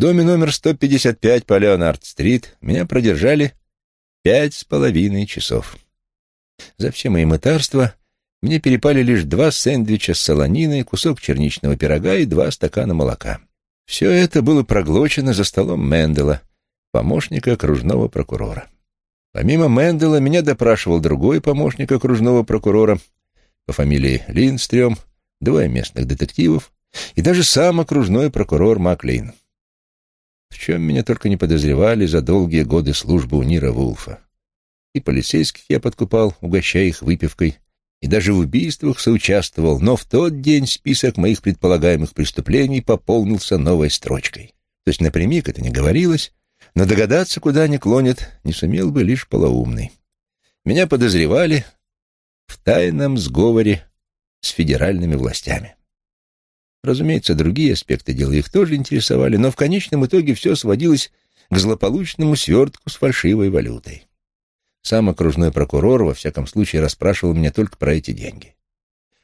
доме номер 155 по Леонард-стрит меня продержали пять с половиной часов. За все мои мытарства мне перепали лишь два сэндвича с солониной, кусок черничного пирога и два стакана молока. Все это было проглочено за столом Мендела, помощника окружного прокурора. Помимо Мендела меня допрашивал другой помощник окружного прокурора по фамилии Линдстрём, двое местных детективов и даже сам окружной прокурор Маклин. В чем меня только не подозревали за долгие годы службы у Нира Вулфа. И полицейских я подкупал, угощая их выпивкой, и даже в убийствах соучаствовал, но в тот день список моих предполагаемых преступлений пополнился новой строчкой. То есть напрямик это не говорилось, но догадаться, куда они клонят, не сумел бы лишь полоумный. Меня подозревали в тайном сговоре с федеральными властями. Разумеется, другие аспекты дела их тоже интересовали, но в конечном итоге все сводилось к злополучному свертку с фальшивой валютой. Сам окружной прокурор, во всяком случае, расспрашивал меня только про эти деньги.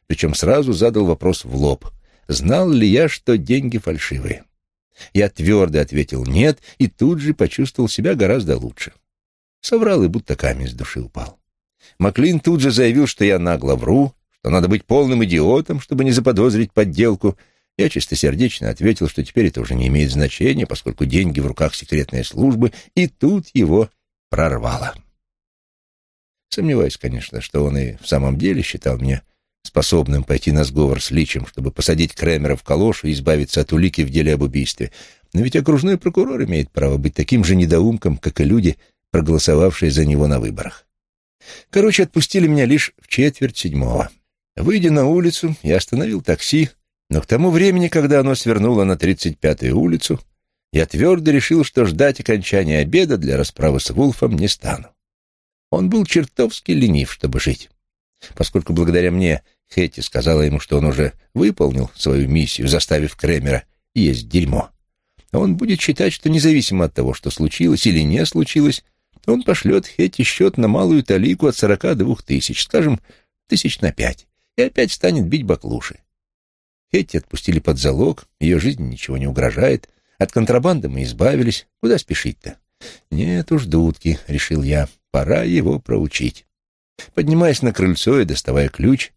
Причем сразу задал вопрос в лоб. Знал ли я, что деньги фальшивые? Я твердо ответил «нет» и тут же почувствовал себя гораздо лучше. Соврал и будто камень с души упал. Маклин тут же заявил, что я нагло вру, что надо быть полным идиотом, чтобы не заподозрить подделку. Я чистосердечно ответил, что теперь это уже не имеет значения, поскольку деньги в руках секретной службы, и тут его прорвало. Сомневаюсь, конечно, что он и в самом деле считал меня способным пойти на сговор с Личем, чтобы посадить Кремера в калошу и избавиться от улики в деле об убийстве. Но ведь окружной прокурор имеет право быть таким же недоумком, как и люди, проголосовавшие за него на выборах. Короче, отпустили меня лишь в четверть седьмого. Выйдя на улицу, я остановил такси, но к тому времени, когда оно свернуло на 35-ю улицу, я твердо решил, что ждать окончания обеда для расправы с Вулфом не стану. Он был чертовски ленив, чтобы жить. Поскольку благодаря мне Хетти сказала ему, что он уже выполнил свою миссию, заставив Кремера есть дерьмо, он будет считать, что независимо от того, что случилось или не случилось, он пошлет Хетти счет на малую талику от сорока двух тысяч, скажем, тысяч на пять, и опять станет бить баклуши. Хетти отпустили под залог, ее жизни ничего не угрожает, от контрабанды мы избавились, куда спешить-то? Нет уж, дудки, решил я, пора его проучить. Поднимаясь на крыльцо и доставая ключ,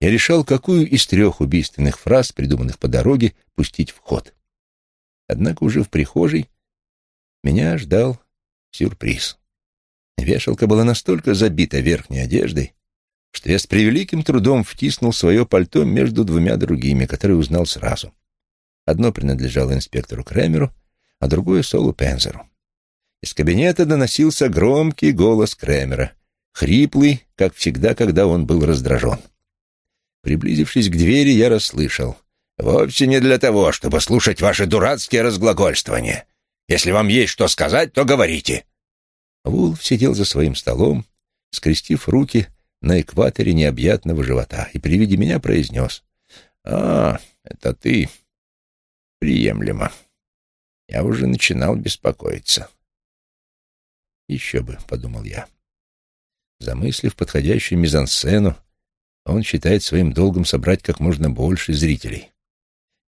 я решал, какую из трех убийственных фраз, придуманных по дороге, пустить в ход. Однако уже в прихожей меня ждал сюрприз. Вешалка была настолько забита верхней одеждой, что я с превеликим трудом втиснул свое пальто между двумя другими, которые узнал сразу. Одно принадлежало инспектору Кремеру, а другое — Солу Пензеру. Из кабинета доносился громкий голос Кремера, хриплый, как всегда, когда он был раздражен. Приблизившись к двери, я расслышал. «Вовсе не для того, чтобы слушать ваши дурацкие разглагольствования. Если вам есть что сказать, то говорите». Вулф сидел за своим столом, скрестив руки на экваторе необъятного живота, и при виде меня произнес. «А, это ты. Приемлемо. Я уже начинал беспокоиться». «Еще бы», — подумал я. Замыслив подходящую мизансцену, он считает своим долгом собрать как можно больше зрителей.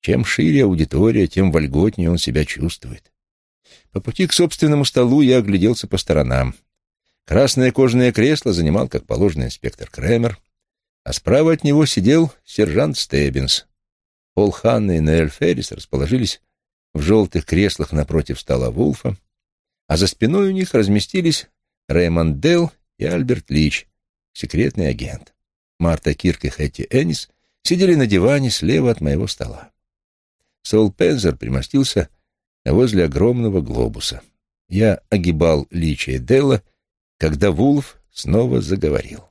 Чем шире аудитория, тем вольготнее он себя чувствует. По пути к собственному столу я огляделся по сторонам. Красное кожаное кресло занимал, как положено, инспектор Кремер, а справа от него сидел сержант Стеббинс. Пол Ханна и Ноэль Феррис расположились в желтых креслах напротив стола Вулфа, а за спиной у них разместились Рэймонд Делл и Альберт Лич, секретный агент. Марта Кирк и Хэтти Эннис сидели на диване слева от моего стола. Сол Пензер примостился возле огромного глобуса. Я огибал Лича и Делла, когда Вулф снова заговорил.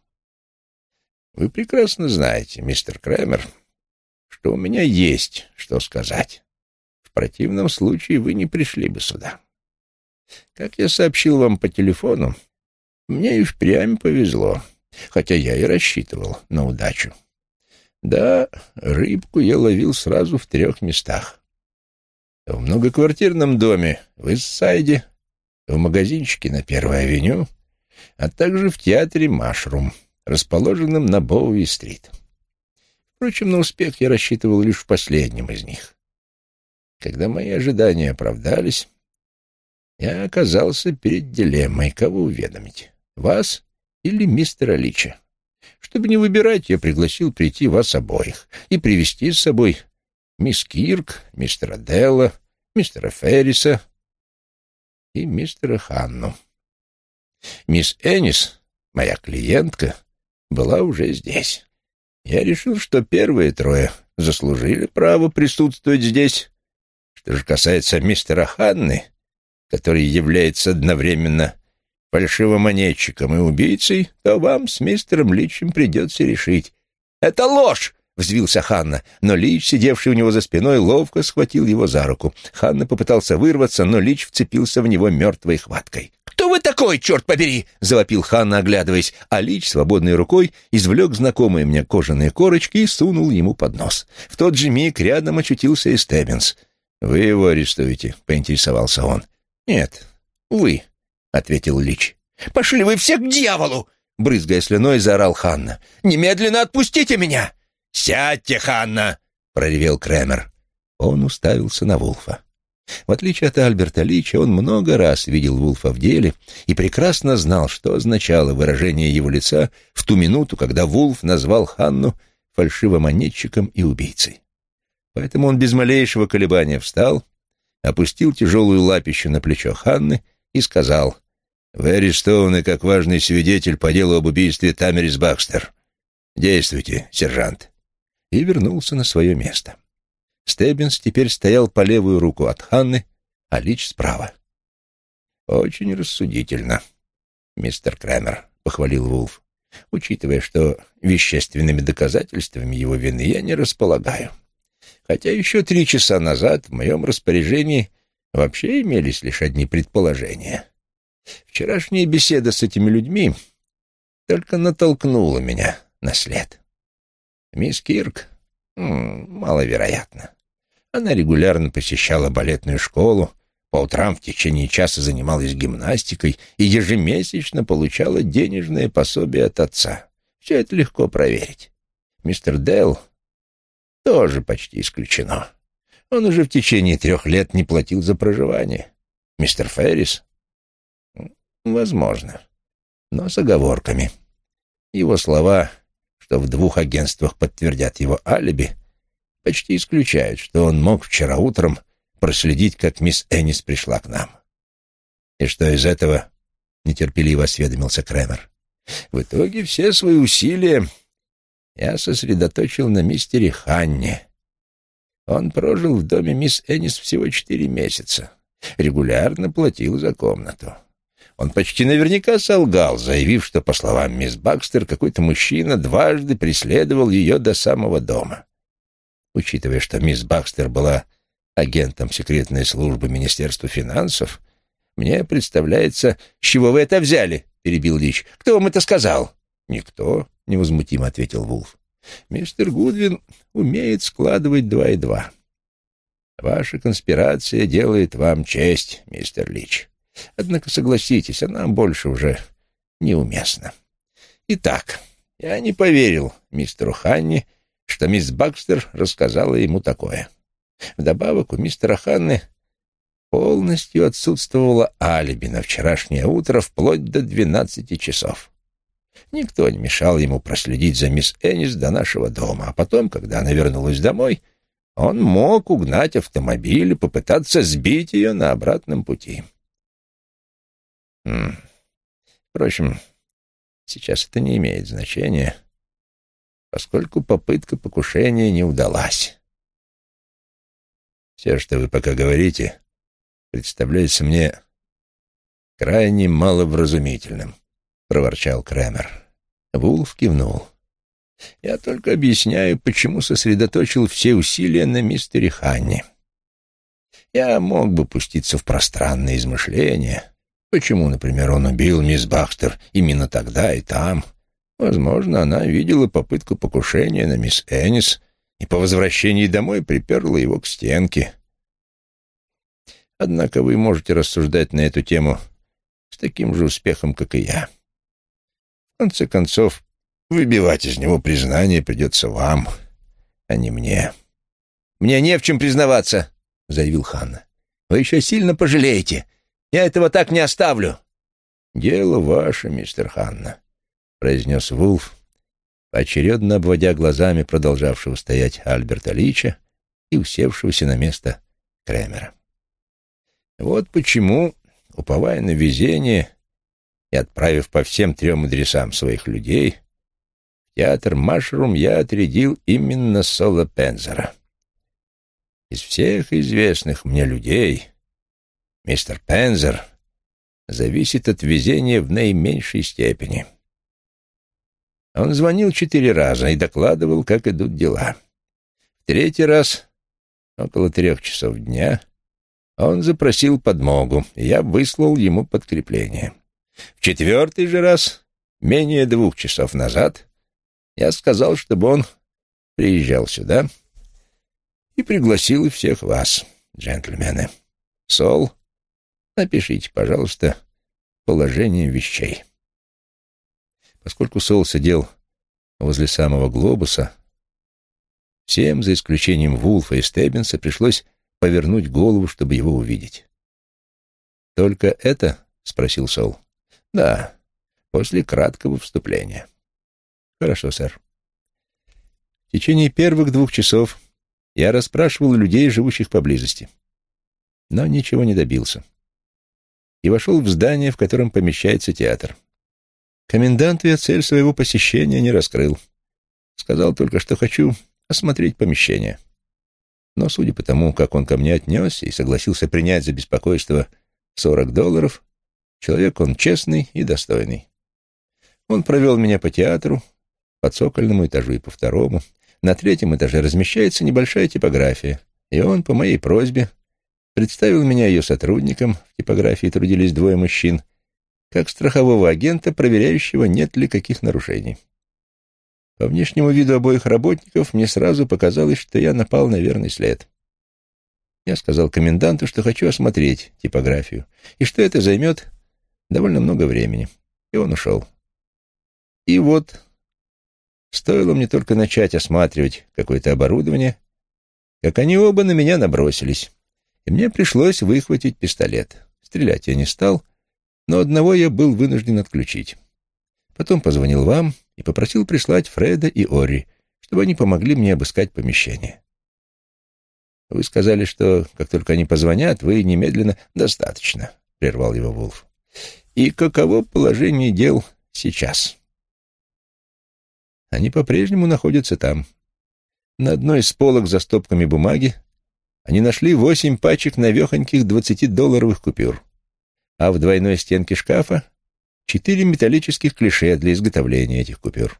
«Вы прекрасно знаете, мистер Крэмер, что у меня есть что сказать. В противном случае вы не пришли бы сюда. Как я сообщил вам по телефону, мне и впрямь повезло хотя я и рассчитывал на удачу. Да, рыбку я ловил сразу в трех местах. В многоквартирном доме в Иссайде, в магазинчике на Первой авеню, а также в театре «Машрум», расположенном на Боуи-стрит. Впрочем, на успех я рассчитывал лишь в последнем из них. Когда мои ожидания оправдались, я оказался перед дилеммой, кого уведомить, вас или мистера Лича. Чтобы не выбирать, я пригласил прийти вас обоих и привести с собой мисс Кирк, мистера Делла, мистера Ферриса и мистера Ханну. Мисс Энис, моя клиентка, была уже здесь. Я решил, что первые трое заслужили право присутствовать здесь. Что же касается мистера Ханны, который является одновременно фальшивомонетчиком и убийцей, то вам с мистером Личем придется решить. «Это ложь!» — взвился Ханна, но Лич, сидевший у него за спиной, ловко схватил его за руку. Ханна попытался вырваться, но Лич вцепился в него мертвой хваткой. «Кто вы такой, черт побери?» — завопил Ханна, оглядываясь, а Лич свободной рукой извлек знакомые мне кожаные корочки и сунул ему под нос. В тот же миг рядом очутился и Стеббинс. «Вы его арестуете?» — поинтересовался он. «Нет, вы», — ответил Лич. «Пошли вы все к дьяволу!» — брызгая слюной, заорал Ханна. «Немедленно отпустите меня!» «Сядьте, Ханна!» — проревел Кремер. Он уставился на Вулфа. В отличие от Альберта Лича, он много раз видел Вулфа в деле и прекрасно знал, что означало выражение его лица в ту минуту, когда Вулф назвал Ханну фальшивомонетчиком и убийцей. Поэтому он без малейшего колебания встал, опустил тяжелую лапищу на плечо Ханны и сказал, «Вы арестованы как важный свидетель по делу об убийстве Тамерис Бакстер. Действуйте, сержант» и вернулся на свое место. Стеббинс теперь стоял по левую руку от Ханны, а Лич справа. «Очень рассудительно, мистер Крамер», — похвалил Вулф, «учитывая, что вещественными доказательствами его вины я не располагаю. Хотя еще три часа назад в моем распоряжении вообще имелись лишь одни предположения. Вчерашняя беседа с этими людьми только натолкнула меня на след». Мисс Кирк? маловероятно. Она регулярно посещала балетную школу, по утрам в течение часа занималась гимнастикой и ежемесячно получала денежное пособие от отца. Все это легко проверить. Мистер Делл тоже почти исключено. Он уже в течение трех лет не платил за проживание. Мистер Феррис? Возможно, но с оговорками. Его слова что в двух агентствах подтвердят его алиби, почти исключают, что он мог вчера утром проследить, как мисс Эннис пришла к нам. И что из этого, нетерпеливо осведомился Кремер. В итоге все свои усилия я сосредоточил на мистере Ханне. Он прожил в доме мисс Эннис всего четыре месяца, регулярно платил за комнату. Он почти наверняка солгал, заявив, что, по словам мисс Бакстер, какой-то мужчина дважды преследовал ее до самого дома. Учитывая, что мисс Бакстер была агентом секретной службы Министерства финансов, мне представляется, с чего вы это взяли, — перебил Лич. Кто вам это сказал? Никто, — невозмутимо ответил Вулф. Мистер Гудвин умеет складывать два и два. Ваша конспирация делает вам честь, мистер Лич. Однако, согласитесь, она больше уже неуместна. Итак, я не поверил мистеру Ханни, что мисс Бакстер рассказала ему такое. Вдобавок у мистера Ханны полностью отсутствовало алиби на вчерашнее утро вплоть до двенадцати часов. Никто не мешал ему проследить за мисс Эннис до нашего дома, а потом, когда она вернулась домой, он мог угнать автомобиль и попытаться сбить ее на обратном пути. Впрочем, сейчас это не имеет значения, поскольку попытка покушения не удалась. Все, что вы пока говорите, представляется мне крайне маловразумительным, — проворчал Кремер. Вулф кивнул. Я только объясняю, почему сосредоточил все усилия на мистере Ханни. Я мог бы пуститься в пространные измышления, Почему, например, он убил мисс Бахстер именно тогда и там? Возможно, она видела попытку покушения на мисс Эннис и по возвращении домой приперла его к стенке. Однако вы можете рассуждать на эту тему с таким же успехом, как и я. В конце концов, выбивать из него признание придется вам, а не мне. «Мне не в чем признаваться», — заявил Ханна. «Вы еще сильно пожалеете. Я этого так не оставлю». «Дело ваше, мистер Ханна», — произнес Вулф, поочередно обводя глазами продолжавшего стоять Альберта Лича и усевшегося на место Кремера. «Вот почему, уповая на везение и отправив по всем трем адресам своих людей, театр Машрум я отрядил именно Соло Пензера. Из всех известных мне людей мистер Пензер — зависит от везения в наименьшей степени. Он звонил четыре раза и докладывал, как идут дела. В третий раз, около трех часов дня, он запросил подмогу, я выслал ему подкрепление. В четвертый же раз, менее двух часов назад, я сказал, чтобы он приезжал сюда и пригласил всех вас, джентльмены. Сол Напишите, пожалуйста, положение вещей. Поскольку Сол сидел возле самого глобуса, всем, за исключением Вулфа и Стеббинса, пришлось повернуть голову, чтобы его увидеть. «Только это?» — спросил Сол. «Да, после краткого вступления». «Хорошо, сэр». В течение первых двух часов я расспрашивал людей, живущих поблизости, но ничего не добился и вошел в здание, в котором помещается театр. Коменданту я цель своего посещения не раскрыл. Сказал только, что хочу осмотреть помещение. Но, судя по тому, как он ко мне отнесся и согласился принять за беспокойство сорок долларов, человек он честный и достойный. Он провел меня по театру, по цокольному этажу и по второму. На третьем этаже размещается небольшая типография, и он, по моей просьбе, представил меня ее сотрудникам, в типографии трудились двое мужчин, как страхового агента, проверяющего, нет ли каких нарушений. По внешнему виду обоих работников мне сразу показалось, что я напал на верный след. Я сказал коменданту, что хочу осмотреть типографию, и что это займет довольно много времени, и он ушел. И вот, стоило мне только начать осматривать какое-то оборудование, как они оба на меня набросились и мне пришлось выхватить пистолет. Стрелять я не стал, но одного я был вынужден отключить. Потом позвонил вам и попросил прислать Фреда и Ори, чтобы они помогли мне обыскать помещение. Вы сказали, что как только они позвонят, вы немедленно достаточно, — прервал его Вулф. И каково положение дел сейчас? Они по-прежнему находятся там. На одной из полок за стопками бумаги они нашли восемь пачек навехоньких двадцатидолларовых купюр, а в двойной стенке шкафа четыре металлических клише для изготовления этих купюр.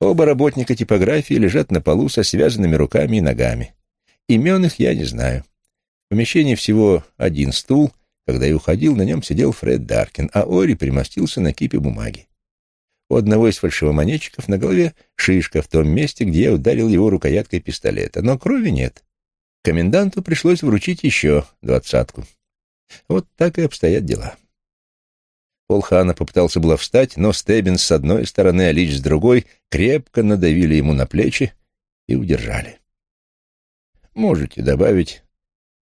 Оба работника типографии лежат на полу со связанными руками и ногами. Имен их я не знаю. В помещении всего один стул. Когда я уходил, на нем сидел Фред Даркин, а Ори примостился на кипе бумаги. У одного из фальшивомонетчиков на голове шишка в том месте, где я ударил его рукояткой пистолета, но крови нет. Коменданту пришлось вручить еще двадцатку. Вот так и обстоят дела. Полхана попытался было встать, но Стеббинс с одной стороны, а Лич с другой крепко надавили ему на плечи и удержали. «Можете добавить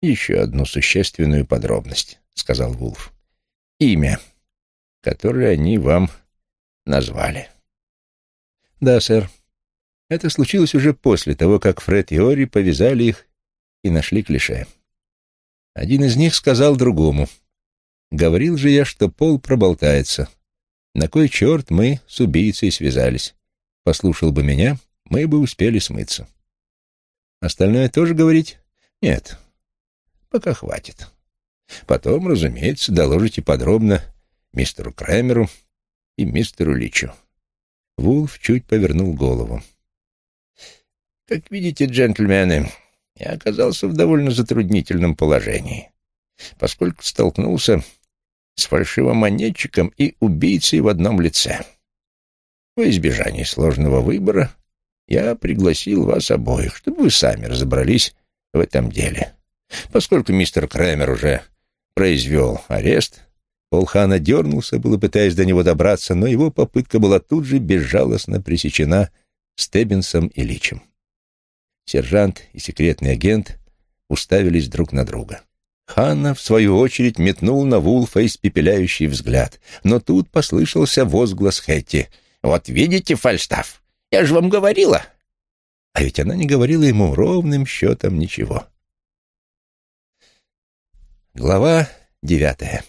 еще одну существенную подробность», — сказал Вулф. «Имя, которое они вам назвали». «Да, сэр. Это случилось уже после того, как Фред и Ори повязали их и нашли клише. Один из них сказал другому. «Говорил же я, что пол проболтается. На кой черт мы с убийцей связались? Послушал бы меня, мы бы успели смыться». Остальное тоже говорить? Нет, пока хватит. Потом, разумеется, доложите подробно мистеру Крэмеру и мистеру Личу. Вулф чуть повернул голову. «Как видите, джентльмены, я оказался в довольно затруднительном положении, поскольку столкнулся с фальшивомонетчиком и убийцей в одном лице. Во избежание сложного выбора я пригласил вас обоих, чтобы вы сами разобрались в этом деле. Поскольку мистер Крэмер уже произвел арест, Полхана дернулся, было пытаясь до него добраться, но его попытка была тут же безжалостно пресечена Стеббинсом и Личем. Сержант и секретный агент уставились друг на друга. Ханна, в свою очередь, метнул на Вулфа испепеляющий взгляд, но тут послышался возглас Хэтти. «Вот видите, Фальстаф, я же вам говорила!» А ведь она не говорила ему ровным счетом ничего. Глава девятая